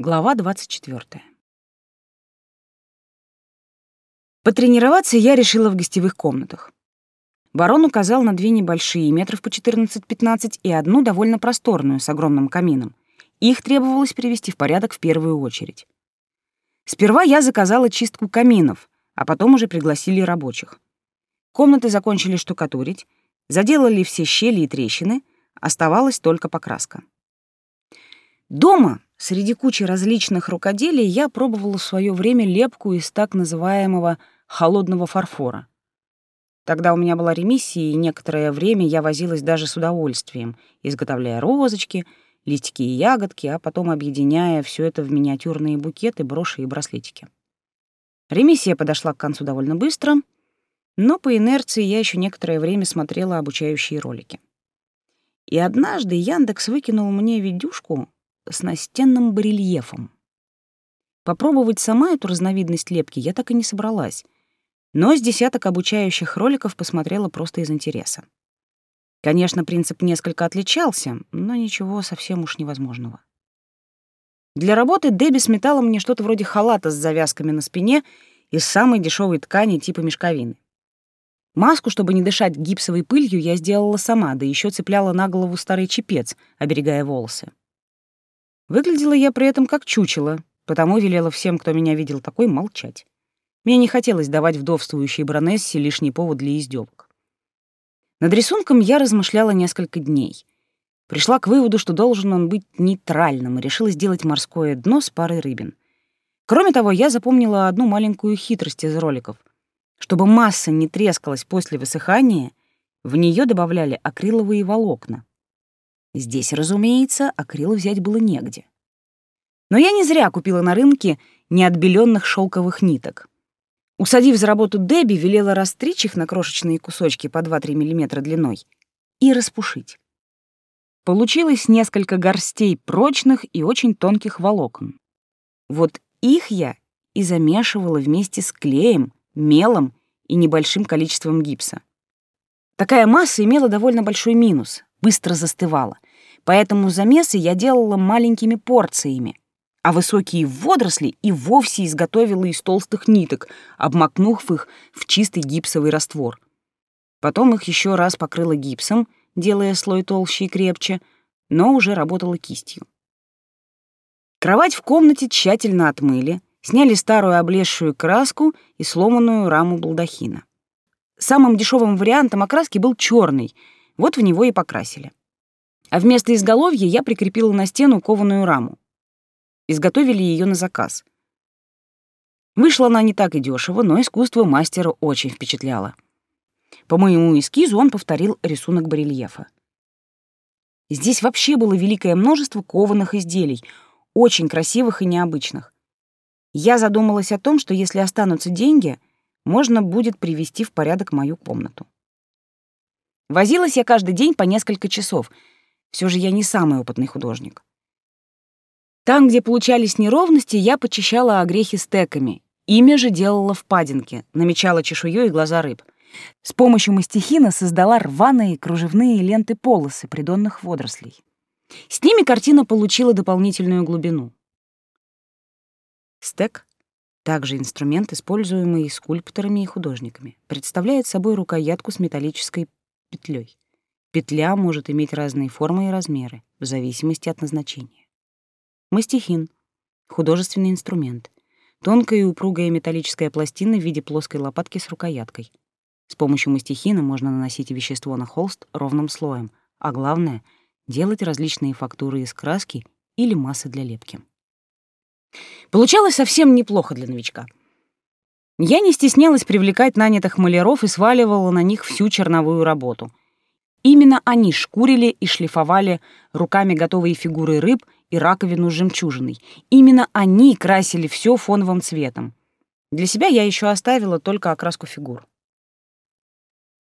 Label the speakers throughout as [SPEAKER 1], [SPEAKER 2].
[SPEAKER 1] Глава 24. Потренироваться я решила в гостевых комнатах. Барон указал на две небольшие, метров по 14-15, и одну довольно просторную, с огромным камином. Их требовалось привести в порядок в первую очередь. Сперва я заказала чистку каминов, а потом уже пригласили рабочих. Комнаты закончили штукатурить, заделали все щели и трещины, оставалась только покраска. Дома, среди кучи различных рукоделий, я пробовала в свое время лепку из так называемого холодного фарфора. Тогда у меня была ремиссия, и некоторое время я возилась даже с удовольствием, изготовляя розочки, листики и ягодки, а потом объединяя все это в миниатюрные букеты, броши и браслетики. Ремиссия подошла к концу довольно быстро, но по инерции я еще некоторое время смотрела обучающие ролики. И однажды Яндекс выкинул мне видюшку с настенным барельефом. Попробовать сама эту разновидность лепки я так и не собралась, но с десяток обучающих роликов посмотрела просто из интереса. Конечно, принцип несколько отличался, но ничего совсем уж невозможного. Для работы Дебби сметала мне что-то вроде халата с завязками на спине из самой дешевой ткани типа мешковины. Маску, чтобы не дышать гипсовой пылью, я сделала сама, да еще цепляла на голову старый чепец, оберегая волосы. Выглядела я при этом как чучело, потому велела всем, кто меня видел такой, молчать. Мне не хотелось давать вдовствующей баронессе лишний повод для издевок. Над рисунком я размышляла несколько дней. Пришла к выводу, что должен он быть нейтральным, и решила сделать морское дно с парой рыбин. Кроме того, я запомнила одну маленькую хитрость из роликов. Чтобы масса не трескалась после высыхания, в нее добавляли акриловые волокна. Здесь, разумеется, акрил взять было негде. Но я не зря купила на рынке неотбеленных шелковых ниток. Усадив за работу Дебби, велела растричь их на крошечные кусочки по 2-3 мм длиной и распушить. Получилось несколько горстей прочных и очень тонких волокон. Вот их я и замешивала вместе с клеем, мелом и небольшим количеством гипса. Такая масса имела довольно большой минус быстро застывала. Поэтому замесы я делала маленькими порциями, а высокие водоросли и вовсе изготовила из толстых ниток, обмакнув их в чистый гипсовый раствор. Потом их еще раз покрыла гипсом, делая слой толще и крепче, но уже работала кистью. Кровать в комнате тщательно отмыли, сняли старую облезшую краску и сломанную раму балдахина. Самым дешевым вариантом окраски был черный — вот в него и покрасили. А вместо изголовья я прикрепила на стену кованую раму. Изготовили ее на заказ. Вышла она не так и дешево, но искусство мастера очень впечатляло. По моему эскизу он повторил рисунок барельефа. Здесь вообще было великое множество кованых изделий, очень красивых и необычных. Я задумалась о том, что если останутся деньги, можно будет привести в порядок мою комнату. Возилась я каждый день по несколько часов. Все же я не самый опытный художник. Там, где получались неровности, я почищала огрехи стеками. Ими же делала впадинки, намечала чешую и глаза рыб. С помощью мастихина создала рваные кружевные ленты полосы придонных водорослей. С ними картина получила дополнительную глубину. Стек также инструмент, используемый скульпторами и художниками, представляет собой рукоятку с металлической петлей. Петля может иметь разные формы и размеры, в зависимости от назначения. Мастихин — художественный инструмент. Тонкая и упругая металлическая пластина в виде плоской лопатки с рукояткой. С помощью мастихина можно наносить вещество на холст ровным слоем, а главное — делать различные фактуры из краски или массы для лепки. Получалось совсем неплохо для новичка — я не стеснялась привлекать нанятых маляров и сваливала на них всю черновую работу. Именно они шкурили и шлифовали руками готовые фигуры рыб и раковину с жемчужиной. Именно они красили все фоновым цветом. Для себя я еще оставила только окраску фигур.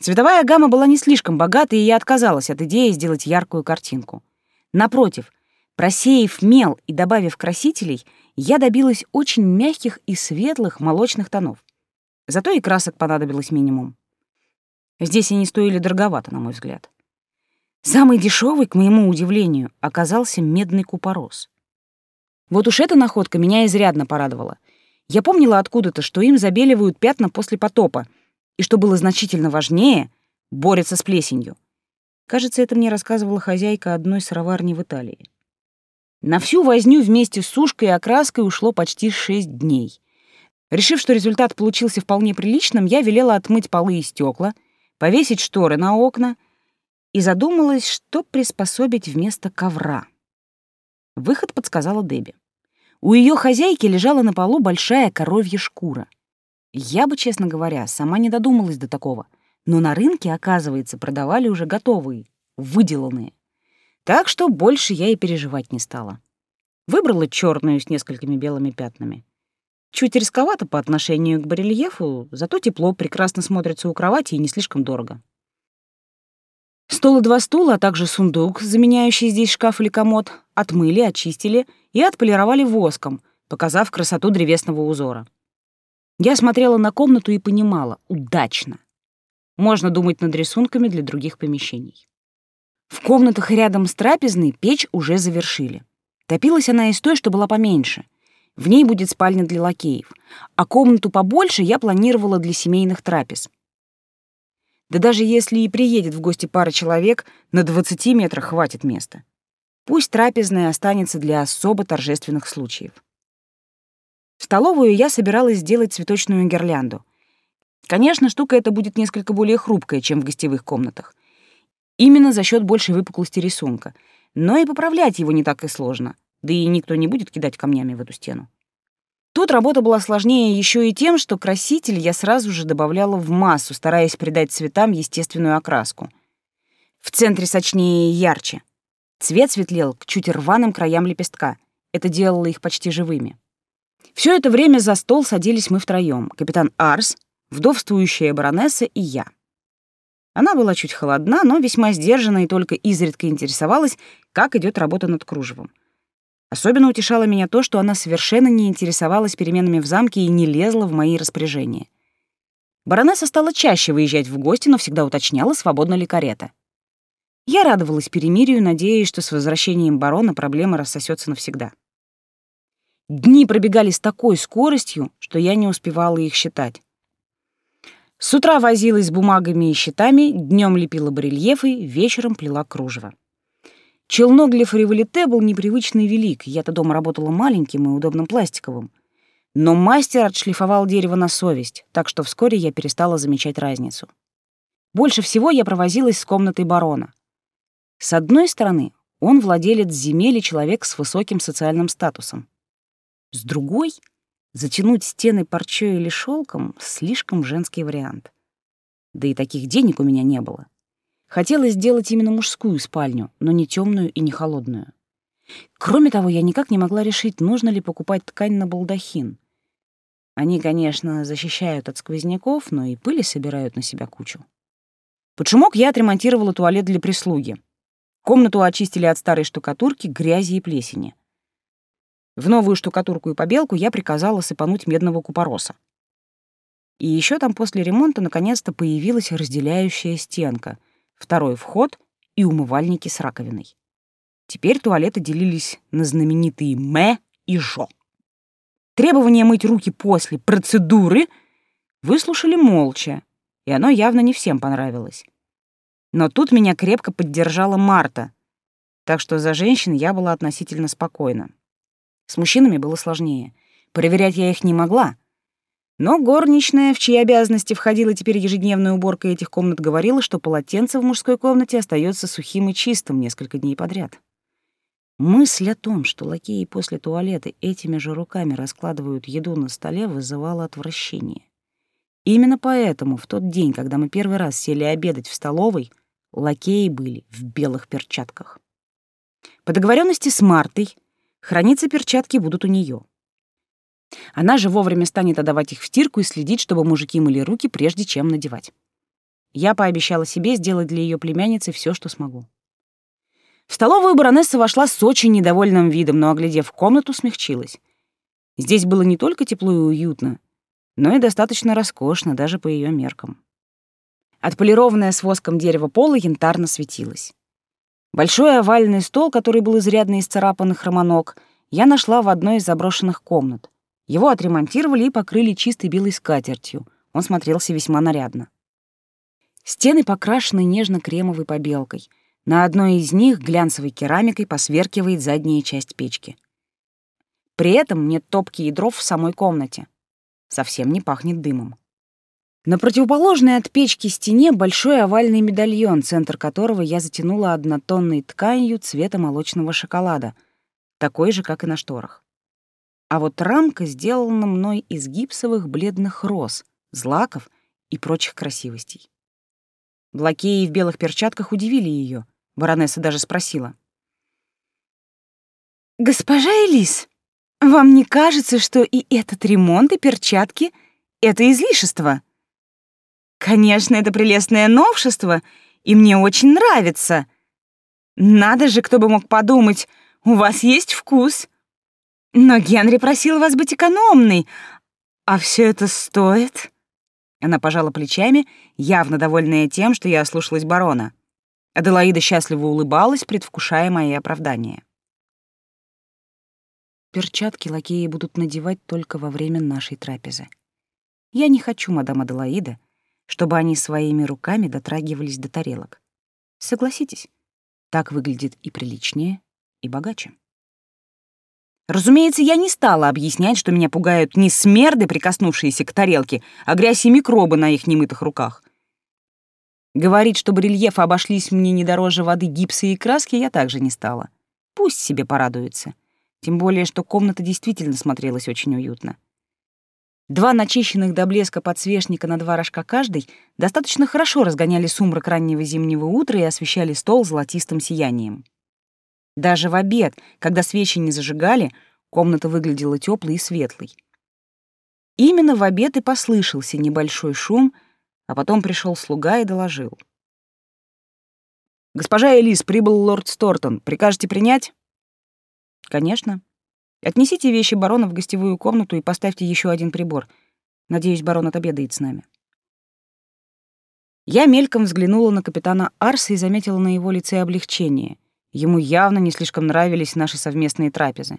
[SPEAKER 1] Цветовая гамма была не слишком богатой, и я отказалась от идеи сделать яркую картинку. Напротив, просеяв мел и добавив красителей — я добилась очень мягких и светлых молочных тонов. Зато и красок понадобилось минимум. Здесь они стоили дороговато, на мой взгляд. Самый дешевый, к моему удивлению, оказался медный купорос. Вот уж эта находка меня изрядно порадовала. Я помнила откуда-то, что им забеливают пятна после потопа, и, что было значительно важнее, борются с плесенью. Кажется, это мне рассказывала хозяйка одной сыроварни в Италии. На всю возню вместе с сушкой и окраской ушло почти шесть дней. Решив, что результат получился вполне приличным, я велела отмыть полы и стекла, повесить шторы на окна и задумалась, что приспособить вместо ковра. Выход подсказала Дебби. У ее хозяйки лежала на полу большая коровья шкура. Я бы, честно говоря, сама не додумалась до такого, но на рынке, оказывается, продавали уже готовые, выделанные. Так что больше я и переживать не стала. Выбрала черную с несколькими белыми пятнами. Чуть рисковато по отношению к барельефу, зато тепло прекрасно смотрится у кровати и не слишком дорого. Стол и два стула, а также сундук, заменяющий здесь шкаф или комод, отмыли, очистили и отполировали воском, показав красоту древесного узора. Я смотрела на комнату и понимала — удачно. Можно думать над рисунками для других помещений. В комнатах рядом с трапезной печь уже завершили. Топилась она из той, что была поменьше. В ней будет спальня для лакеев, а комнату побольше я планировала для семейных трапез. Да даже если и приедет в гости пара человек, на 20 метрах хватит места. Пусть трапезная останется для особо торжественных случаев. В столовую я собиралась сделать цветочную гирлянду. Конечно, штука эта будет несколько более хрупкая, чем в гостевых комнатах. Именно за счет большей выпуклости рисунка. Но и поправлять его не так и сложно да и никто не будет кидать камнями в эту стену. Тут работа была сложнее еще и тем, что краситель я сразу же добавляла в массу, стараясь придать цветам естественную окраску. В центре сочнее и ярче. Цвет светлел к чуть рваным краям лепестка. Это делало их почти живыми. Все это время за стол садились мы втроем: капитан Арс, вдовствующая баронесса и я. Она была чуть холодна, но весьма сдержана и только изредка интересовалась, как идет работа над кружевом. Особенно утешало меня то, что она совершенно не интересовалась переменами в замке и не лезла в мои распоряжения. Баронесса стала чаще выезжать в гости, но всегда уточняла, свободна ли карета. Я радовалась перемирию, надеясь, что с возвращением барона проблема рассосется навсегда. Дни пробегали с такой скоростью, что я не успевала их считать. С утра возилась с бумагами и счетами, днем лепила барельефы, вечером плела кружево. Челнок для фриволите был непривычно велик, я-то дома работала маленьким и удобным пластиковым. Но мастер отшлифовал дерево на совесть, так что вскоре я перестала замечать разницу. Больше всего я провозилась с комнатой барона. С одной стороны, он владелец земель и человек с высоким социальным статусом. С другой, затянуть стены парчой или шелком — слишком женский вариант. Да и таких денег у меня не было. Хотелось сделать именно мужскую спальню, но не темную и не холодную. Кроме того, я никак не могла решить, нужно ли покупать ткань на балдахин. Они, конечно, защищают от сквозняков, но и пыли собирают на себя кучу. Под шумок я отремонтировала туалет для прислуги. Комнату очистили от старой штукатурки, грязи и плесени. В новую штукатурку и побелку я приказала сыпануть медного купороса. И еще там после ремонта наконец-то появилась разделяющая стенка — второй вход и умывальники с раковиной. Теперь туалеты делились на знаменитые «мэ» и «жо». Требование мыть руки после процедуры выслушали молча, и оно явно не всем понравилось. Но тут меня крепко поддержала Марта, так что за женщин я была относительно спокойна. С мужчинами было сложнее. Проверять я их не могла, но горничная, в чьи обязанности входила теперь ежедневная уборка этих комнат, говорила, что полотенце в мужской комнате остается сухим и чистым несколько дней подряд. Мысль о том, что лакеи после туалета этими же руками раскладывают еду на столе, вызывала отвращение. Именно поэтому в тот день, когда мы первый раз сели обедать в столовой, лакеи были в белых перчатках. По договоренности с Мартой, храниться перчатки будут у нее. Она же вовремя станет отдавать их в стирку и следить, чтобы мужики мыли руки, прежде чем надевать. Я пообещала себе сделать для ее племянницы все, что смогу. В столовую баронесса вошла с очень недовольным видом, но, оглядев комнату, смягчилась. Здесь было не только тепло и уютно, но и достаточно роскошно даже по ее меркам. Отполированное с воском дерево пола янтарно светилось. Большой овальный стол, который был изрядно исцарапан и хромоног — я нашла в одной из заброшенных комнат. Его отремонтировали и покрыли чистой белой скатертью. Он смотрелся весьма нарядно. Стены покрашены нежно-кремовой побелкой. На одной из них глянцевой керамикой посверкивает задняя часть печки. При этом нет топки и дров в самой комнате. Совсем не пахнет дымом. На противоположной от печки стене большой овальный медальон, центр которого я затянула однотонной тканью цвета молочного шоколада, такой же, как и на шторах. А вот рамка сделана мной из гипсовых бледных роз, злаков и прочих красивостей. Блакеи в белых перчатках удивили ее. Баронесса даже спросила. «Госпожа Элис, вам не кажется, что и этот ремонт, и перчатки — это излишество?» Конечно, это прелестное новшество, и мне очень нравится. Надо же, кто бы мог подумать, у вас есть вкус. Но Генри просил вас быть экономной, а все это стоит. Она пожала плечами, явно довольная тем, что я ослушалась барона. Аделаида счастливо улыбалась, предвкушая мои оправдания. Перчатки лакеи будут надевать только во время нашей трапезы. Я не хочу, мадам Аделаида, чтобы они своими руками дотрагивались до тарелок. Согласитесь, так выглядит и приличнее, и богаче. Разумеется, я не стала объяснять, что меня пугают не смерды, прикоснувшиеся к тарелке, а грязь и микробы на их немытых руках. Говорить, что барельефы обошлись мне не дороже воды, гипса и краски, я также не стала. Пусть себе порадуется. Тем более, что комната действительно смотрелась очень уютно. Два начищенных до блеска подсвечника на два рожка каждый достаточно хорошо разгоняли сумрак раннего зимнего утра и освещали стол золотистым сиянием. Даже в обед, когда свечи не зажигали, комната выглядела теплой и светлой. Именно в обед и послышался небольшой шум, а потом пришел слуга и доложил. «Госпожа Элис, прибыл лорд Стортон. Прикажете принять?» «Конечно», Отнесите вещи барона в гостевую комнату и поставьте еще один прибор. Надеюсь, барон отобедает с нами. Я мельком взглянула на капитана Арса и заметила на его лице облегчение. Ему явно не слишком нравились наши совместные трапезы.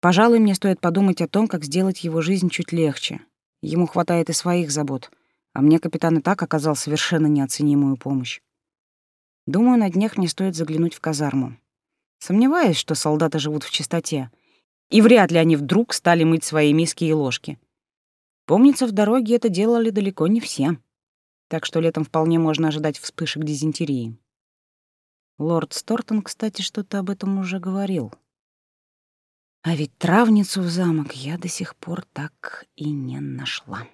[SPEAKER 1] Пожалуй, мне стоит подумать о том, как сделать его жизнь чуть легче. Ему хватает и своих забот, а мне капитан и так оказал совершенно неоценимую помощь. Думаю, на днях мне стоит заглянуть в казарму. Сомневаюсь, что солдаты живут в чистоте, и вряд ли они вдруг стали мыть свои миски и ложки. Помнится, в дороге это делали далеко не все. Так что летом вполне можно ожидать вспышек дизентерии. Лорд Стортон, кстати, что-то об этом уже говорил. А ведь травницу в замок я до сих пор так и не нашла.